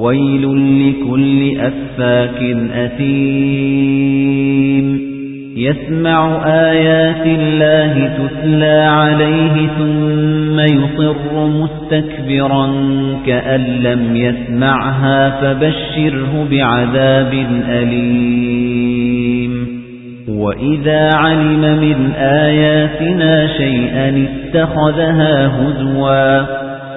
ويل لكل أفاك أثيم. يسمع آيات الله تتلى عليه ثم يصر مستكبرا كأن لم يسمعها فبشره بعذاب أليم. وإذا علم من آياتنا شيئا اتخذها هزوا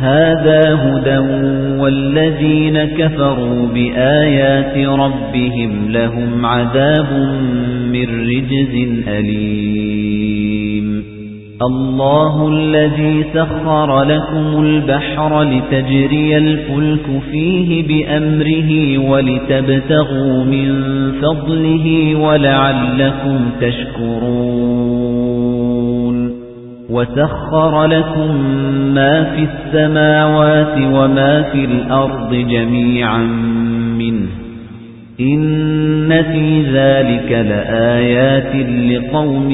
هذا هدى والذين كفروا بآيات ربهم لهم عذاب من رجز أليم. الله الذي سخر لكم البحر لتجري الفلك فيه بأمره ولتبتغوا من فضله ولعلكم تشكرون. وسخر لكم ما في السماوات وما في الأرض جميعا منه إن في ذلك لآيات لقوم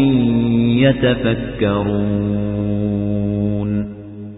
يتفكرون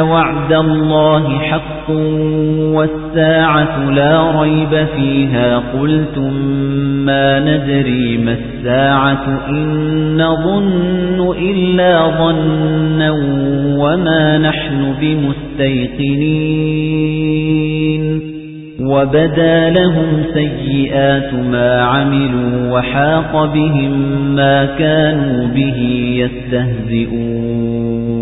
وَعْدَ اللَّهِ حَقٌّ وَالسَّاعَةُ لَا رَيْبَ فِيهَا قُلْتُم مَّا نَدْرِي مَا السَّاعَةُ إِن نَّظُنُّ إِلَّا ظَنًّا وَمَا نَحْنُ بِمُسْتَيْقِنِينَ وَبَدَا لَهُمْ سَيِّئَاتُ مَا عَمِلُوا وَحَاقَ بِهِم مَّا كَانُوا بِهِ يَسْتَهْزِئُونَ